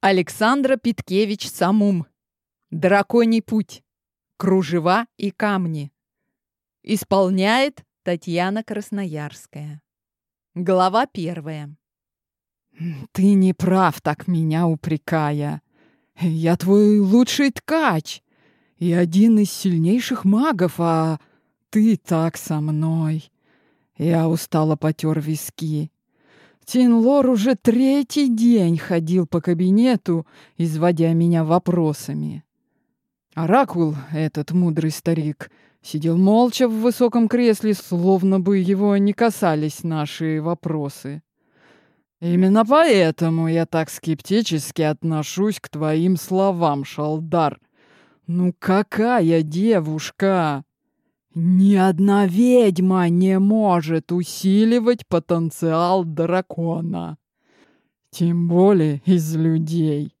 Александра Питкевич Самум. Драконий путь. Кружева и камни. Исполняет Татьяна Красноярская. Глава первая. «Ты не прав, так меня упрекая. Я твой лучший ткач и один из сильнейших магов, а ты так со мной». Я устало потер виски. Тинлор уже третий день ходил по кабинету, изводя меня вопросами. Оракул, этот мудрый старик, сидел молча в высоком кресле, словно бы его не касались наши вопросы. Именно поэтому я так скептически отношусь к твоим словам, Шалдар. Ну какая девушка? Ни одна ведьма не может усиливать потенциал дракона. Тем более из людей.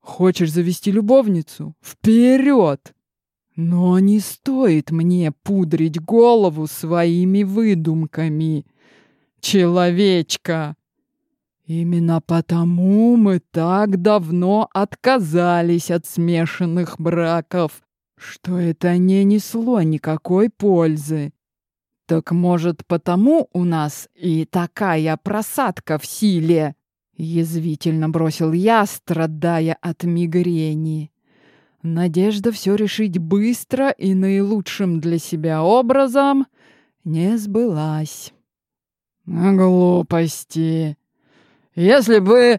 Хочешь завести любовницу? Вперед! Но не стоит мне пудрить голову своими выдумками. Человечка! Именно потому мы так давно отказались от смешанных браков что это не несло никакой пользы. Так может, потому у нас и такая просадка в силе? Язвительно бросил я, страдая от мигрени. Надежда все решить быстро и наилучшим для себя образом не сбылась. Глупости. Если бы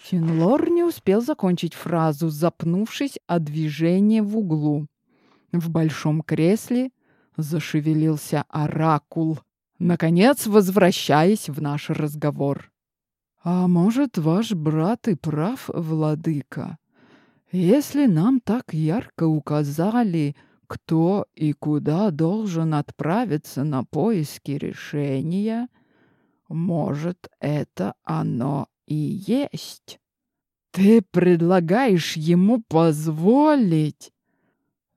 Финлор не успел закончить фразу, запнувшись о движение в углу. В большом кресле зашевелился оракул, наконец возвращаясь в наш разговор. «А может, ваш брат и прав, владыка? Если нам так ярко указали, кто и куда должен отправиться на поиски решения, может, это оно и есть. Ты предлагаешь ему позволить?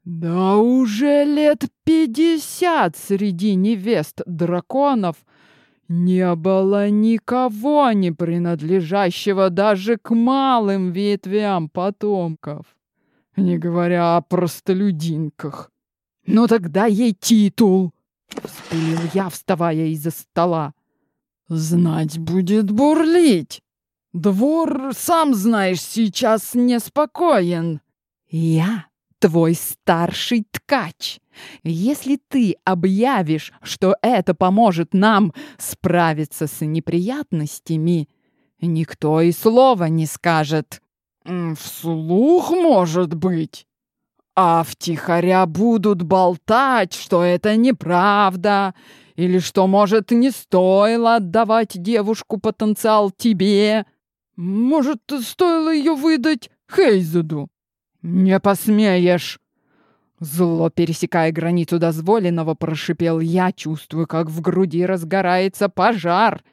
Да уже лет пятьдесят среди невест драконов не было никого, не принадлежащего даже к малым ветвям потомков, не говоря о простолюдинках. Ну тогда ей титул, вспылил я, вставая из-за стола. Знать будет бурлить. Двор, сам знаешь, сейчас неспокоен. Я твой старший ткач. Если ты объявишь, что это поможет нам справиться с неприятностями, никто и слова не скажет. Вслух, может быть. А втихаря будут болтать, что это неправда, или что, может, не стоило отдавать девушку потенциал тебе. Может, стоило ее выдать Хейзеду? Не посмеешь!» Зло, пересекая границу дозволенного, прошипел я, чувствую, как в груди разгорается пожар.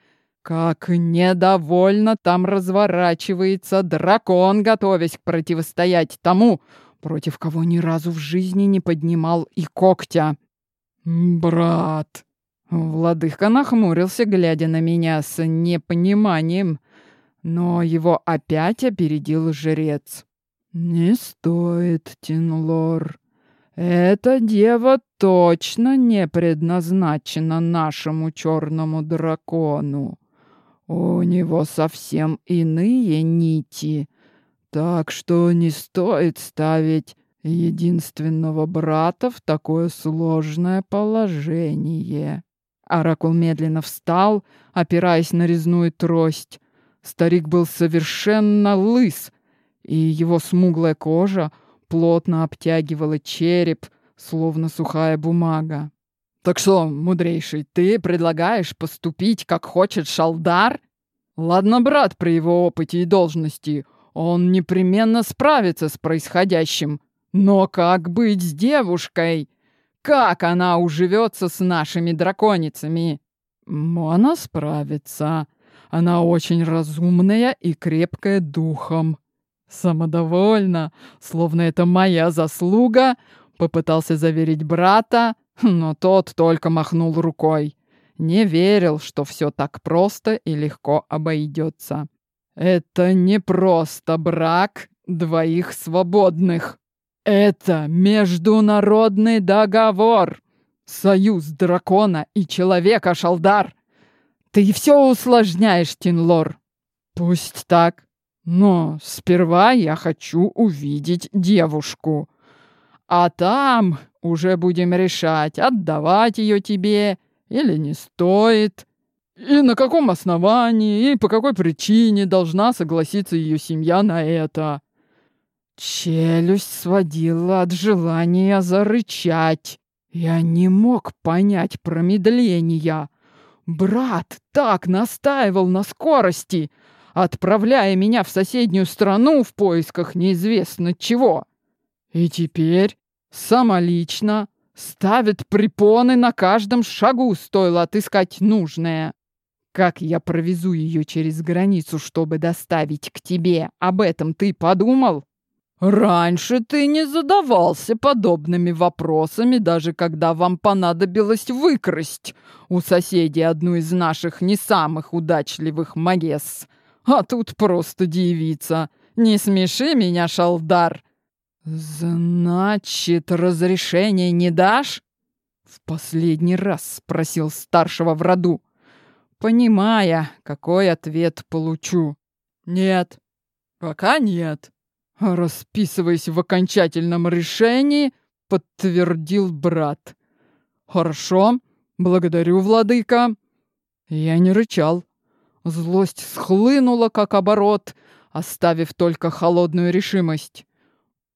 Как недовольно там разворачивается дракон, готовясь противостоять тому, против кого ни разу в жизни не поднимал и когтя. «Брат!» Владыка нахмурился, глядя на меня с непониманием. Но его опять опередил жрец. «Не стоит, Тинлор. Эта дева точно не предназначена нашему черному дракону. У него совсем иные нити, так что не стоит ставить единственного брата в такое сложное положение». Оракул медленно встал, опираясь на резную трость. Старик был совершенно лыс, и его смуглая кожа плотно обтягивала череп, словно сухая бумага. «Так что, мудрейший, ты предлагаешь поступить, как хочет Шалдар? Ладно, брат, при его опыте и должности, он непременно справится с происходящим. Но как быть с девушкой? Как она уживется с нашими драконицами?» «Она справится», она очень разумная и крепкая духом. Самодовольно, словно это моя заслуга, попытался заверить брата, но тот только махнул рукой. Не верил, что все так просто и легко обойдется. Это не просто брак двоих свободных. Это международный договор. Союз дракона и человека, Шалдар. Ты все усложняешь, Тинлор. Пусть так. Но сперва я хочу увидеть девушку. А там уже будем решать, отдавать ее тебе или не стоит. И на каком основании, и по какой причине должна согласиться ее семья на это. Челюсть сводила от желания зарычать. Я не мог понять промедления. Брат так настаивал на скорости, отправляя меня в соседнюю страну в поисках неизвестно чего. И теперь самолично ставит препоны на каждом шагу, стоило отыскать нужное. Как я провезу ее через границу, чтобы доставить к тебе? Об этом ты подумал? Раньше ты не задавался подобными вопросами, даже когда вам понадобилось выкрасть у соседей одну из наших не самых удачливых магесс. А тут просто девица. Не смеши меня, Шалдар. Значит, разрешения не дашь? В последний раз спросил старшего в роду, понимая, какой ответ получу. Нет, пока нет. Расписываясь в окончательном решении, подтвердил брат. Хорошо, благодарю, владыка. Я не рычал. Злость схлынула, как оборот, оставив только холодную решимость.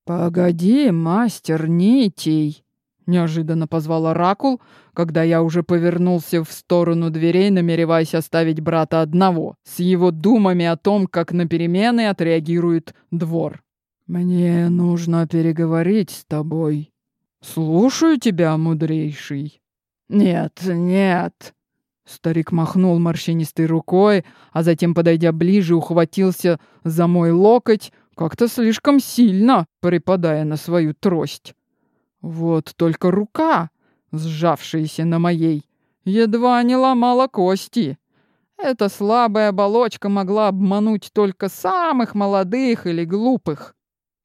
«Погоди, мастер нитей!» — неожиданно позвал Оракул, когда я уже повернулся в сторону дверей, намереваясь оставить брата одного, с его думами о том, как на перемены отреагирует двор. «Мне нужно переговорить с тобой. Слушаю тебя, мудрейший». «Нет, нет». Старик махнул морщинистой рукой, а затем, подойдя ближе, ухватился за мой локоть, как-то слишком сильно припадая на свою трость. Вот только рука, сжавшаяся на моей, едва не ломала кости. Эта слабая оболочка могла обмануть только самых молодых или глупых.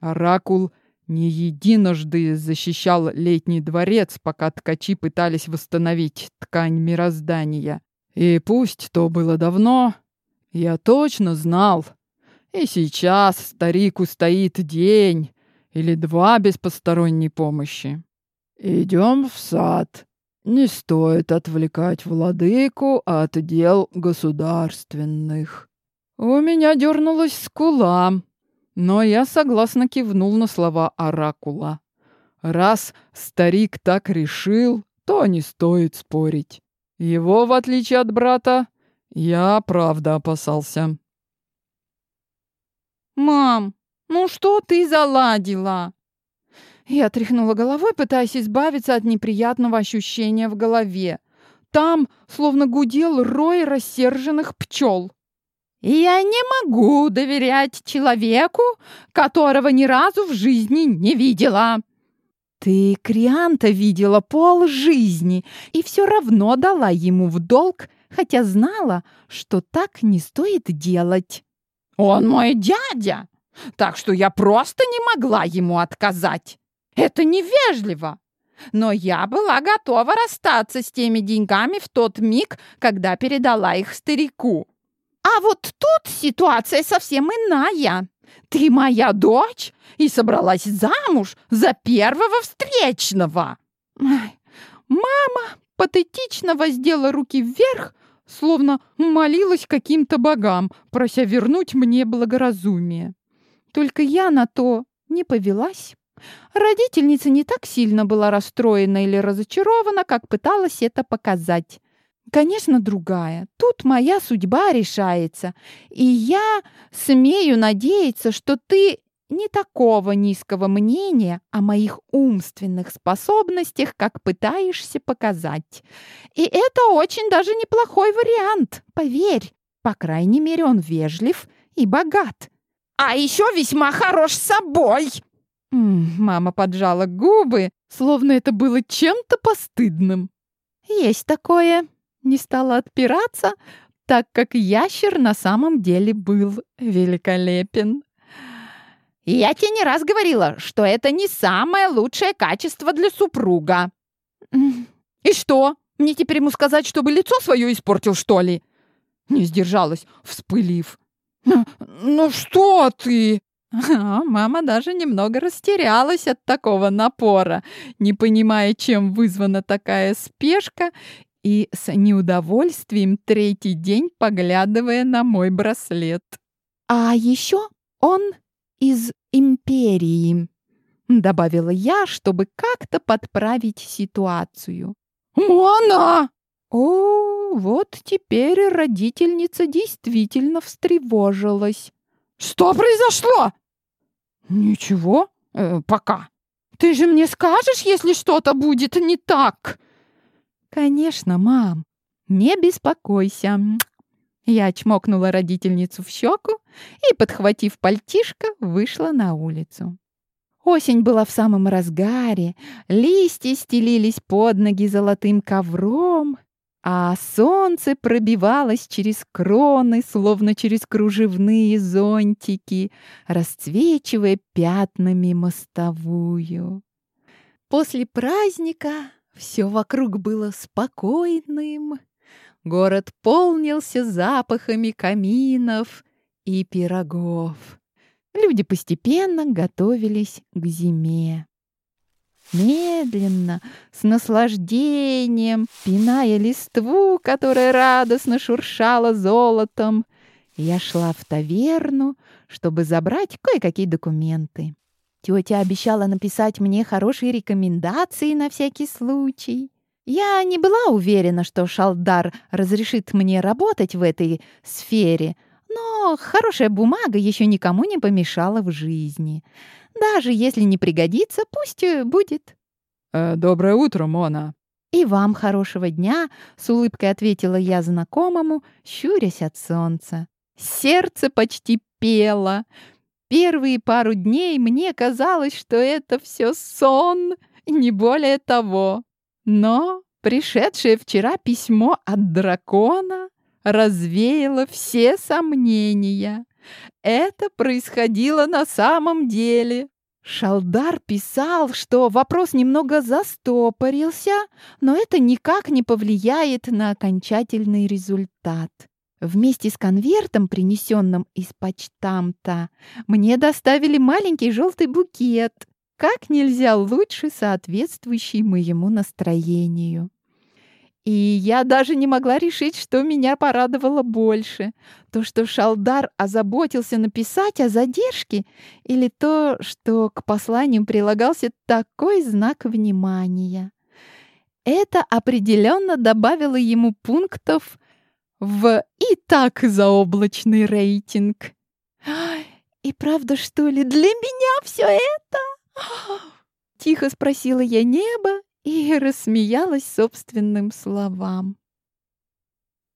Оракул не единожды защищал летний дворец, пока ткачи пытались восстановить ткань мироздания. И пусть то было давно, я точно знал. И сейчас старику стоит день или два без посторонней помощи. Идем в сад. Не стоит отвлекать владыку от дел государственных. У меня дернулась скула, но я согласно кивнул на слова оракула. Раз старик так решил, то не стоит спорить. Его, в отличие от брата, я правда опасался. «Мам, ну что ты заладила?» Я тряхнула головой, пытаясь избавиться от неприятного ощущения в голове. Там словно гудел рой рассерженных пчел. Я не могу доверять человеку, которого ни разу в жизни не видела. Ты Крианта видела пол жизни и все равно дала ему в долг, хотя знала, что так не стоит делать. Он мой дядя, так что я просто не могла ему отказать. Это невежливо. Но я была готова расстаться с теми деньгами в тот миг, когда передала их старику. А вот тут ситуация совсем иная. Ты моя дочь и собралась замуж за первого встречного. Мама патетично воздела руки вверх, словно молилась каким-то богам, прося вернуть мне благоразумие. Только я на то не повелась. Родительница не так сильно была расстроена или разочарована, как пыталась это показать. Конечно, другая. Тут моя судьба решается. И я смею надеяться, что ты не такого низкого мнения о моих умственных способностях, как пытаешься показать. И это очень даже неплохой вариант, поверь. По крайней мере, он вежлив и богат. А еще весьма хорош собой. мама поджала губы, словно это было чем-то постыдным. Есть такое, не стала отпираться, так как ящер на самом деле был великолепен. «Я тебе не раз говорила, что это не самое лучшее качество для супруга». «И что, мне теперь ему сказать, чтобы лицо свое испортил, что ли?» Не сдержалась, вспылив. «Ну что ты?» А мама даже немного растерялась от такого напора, не понимая, чем вызвана такая спешка, и с неудовольствием третий день поглядывая на мой браслет. «А еще он из империи», — добавила я, чтобы как-то подправить ситуацию. «Мона!» О, вот теперь родительница действительно встревожилась. «Что произошло?» «Ничего, э, пока. Ты же мне скажешь, если что-то будет не так?» «Конечно, мам. Не беспокойся». Я чмокнула родительницу в щеку и, подхватив пальтишко, вышла на улицу. Осень была в самом разгаре, листья стелились под ноги золотым ковром, а солнце пробивалось через кроны, словно через кружевные зонтики, расцвечивая пятнами мостовую. После праздника все вокруг было спокойным. Город полнился запахами каминов и пирогов. Люди постепенно готовились к зиме. Медленно, с наслаждением, пиная листву, которая радостно шуршала золотом, я шла в таверну, чтобы забрать кое-какие документы. Тетя обещала написать мне хорошие рекомендации на всякий случай. Я не была уверена, что Шалдар разрешит мне работать в этой сфере, но хорошая бумага еще никому не помешала в жизни. Даже если не пригодится, пусть э, будет. Э, «Доброе утро, Мона!» «И вам хорошего дня!» — с улыбкой ответила я знакомому, щурясь от солнца. Сердце почти пело. Первые пару дней мне казалось, что это все сон, не более того. Но пришедшее вчера письмо от дракона развеяло все сомнения. Это происходило на самом деле. Шалдар писал, что вопрос немного застопорился, но это никак не повлияет на окончательный результат. Вместе с конвертом, принесенным из почтамта, мне доставили маленький желтый букет, как нельзя лучше соответствующий моему настроению. И я даже не могла решить, что меня порадовало больше. То, что Шалдар озаботился написать о задержке, или то, что к посланию прилагался такой знак внимания. Это определенно добавило ему пунктов в и так заоблачный рейтинг. «И правда, что ли, для меня все это?» Тихо спросила я небо и рассмеялась собственным словам.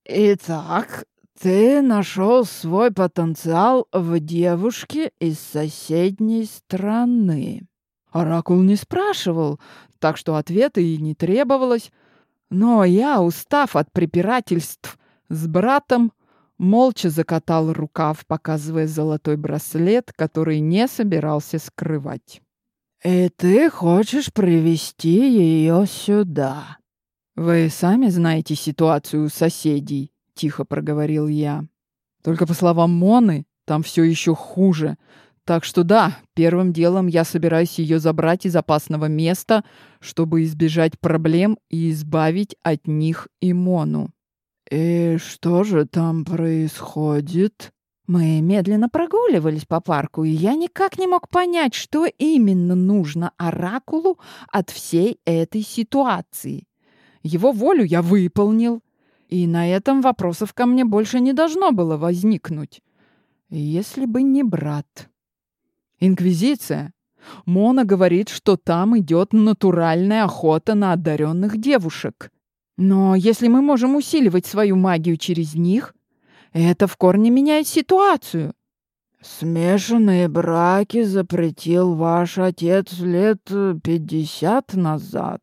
«Итак, ты нашел свой потенциал в девушке из соседней страны». Оракул не спрашивал, так что ответа и не требовалось. Но я, устав от препирательств с братом, молча закатал рукав, показывая золотой браслет, который не собирался скрывать. «И ты хочешь привести ее сюда?» «Вы сами знаете ситуацию у соседей», — тихо проговорил я. «Только по словам Моны, там все еще хуже. Так что да, первым делом я собираюсь ее забрать из опасного места, чтобы избежать проблем и избавить от них и Мону». «И что же там происходит?» Мы медленно прогуливались по парку, и я никак не мог понять, что именно нужно Оракулу от всей этой ситуации. Его волю я выполнил, и на этом вопросов ко мне больше не должно было возникнуть. Если бы не брат. Инквизиция. Мона говорит, что там идет натуральная охота на одаренных девушек. Но если мы можем усиливать свою магию через них, это в корне меняет ситуацию. Смешанные браки запретил ваш отец лет пятьдесят назад,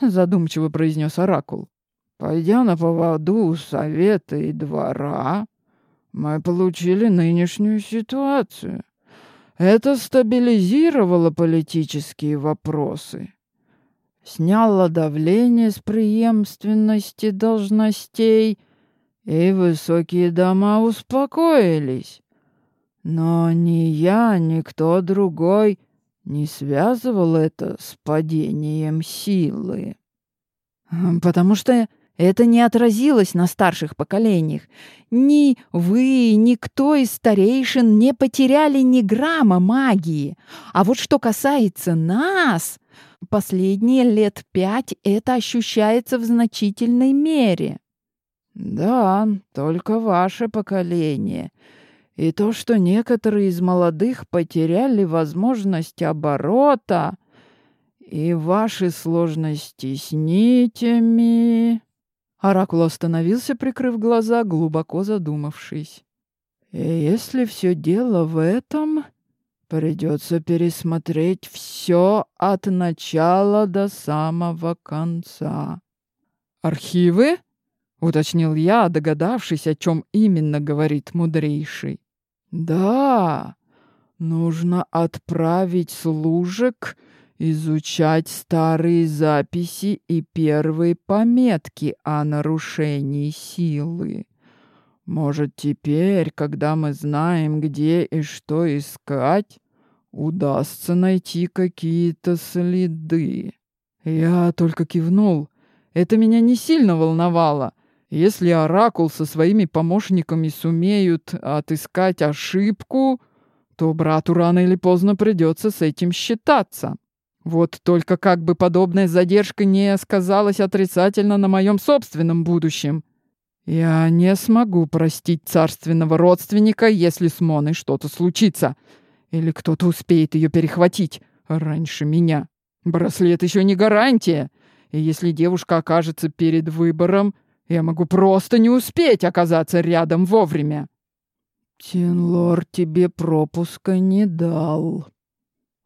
задумчиво произнес оракул. Пойдя на поводу совета и двора, мы получили нынешнюю ситуацию. Это стабилизировало политические вопросы, сняло давление с преемственности должностей, и высокие дома успокоились. Но ни я, ни кто другой не связывал это с падением силы. Потому что это не отразилось на старших поколениях. Ни вы, ни кто из старейшин не потеряли ни грамма магии. А вот что касается нас, последние лет пять это ощущается в значительной мере. Да, только ваше поколение. И то, что некоторые из молодых потеряли возможность оборота, и ваши сложности с нитями... Оракул остановился, прикрыв глаза, глубоко задумавшись. Если все дело в этом, придется пересмотреть все от начала до самого конца. Архивы? — уточнил я, догадавшись, о чем именно говорит мудрейший. «Да, нужно отправить служек изучать старые записи и первые пометки о нарушении силы. Может, теперь, когда мы знаем, где и что искать, удастся найти какие-то следы?» Я только кивнул. Это меня не сильно волновало. Если Оракул со своими помощниками сумеют отыскать ошибку, то брату рано или поздно придется с этим считаться. Вот только как бы подобная задержка не сказалась отрицательно на моем собственном будущем. Я не смогу простить царственного родственника, если с Моной что-то случится. Или кто-то успеет ее перехватить раньше меня. Браслет еще не гарантия. И если девушка окажется перед выбором, я могу просто не успеть оказаться рядом вовремя. Тинлор тебе пропуска не дал.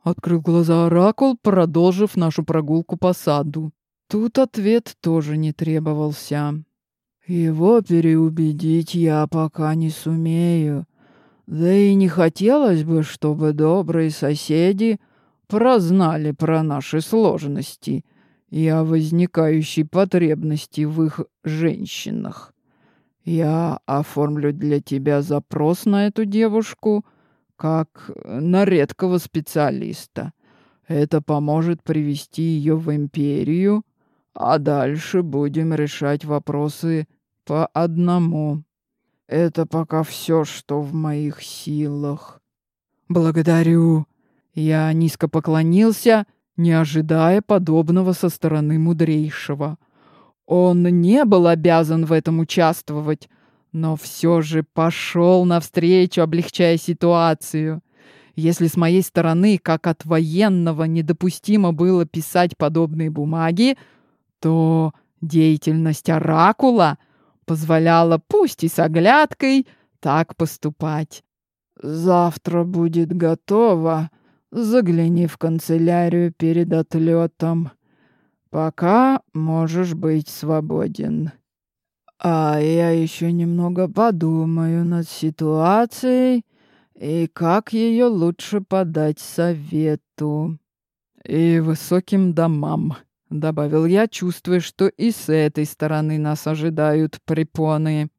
Открыл глаза Оракул, продолжив нашу прогулку по саду. Тут ответ тоже не требовался. Его переубедить я пока не сумею. Да и не хотелось бы, чтобы добрые соседи прознали про наши сложности и о возникающей потребности в их женщинах. Я оформлю для тебя запрос на эту девушку как на редкого специалиста. Это поможет привести ее в империю, а дальше будем решать вопросы по одному. Это пока все, что в моих силах. Благодарю. Я низко поклонился не ожидая подобного со стороны мудрейшего. Он не был обязан в этом участвовать, но все же пошел навстречу, облегчая ситуацию. Если с моей стороны, как от военного, недопустимо было писать подобные бумаги, то деятельность оракула позволяла, пусть и с оглядкой, так поступать. «Завтра будет готово», Загляни в канцелярию перед отлетом. Пока можешь быть свободен. А я еще немного подумаю над ситуацией и как ее лучше подать совету. И высоким домам, добавил я, чувствуя, что и с этой стороны нас ожидают препоны.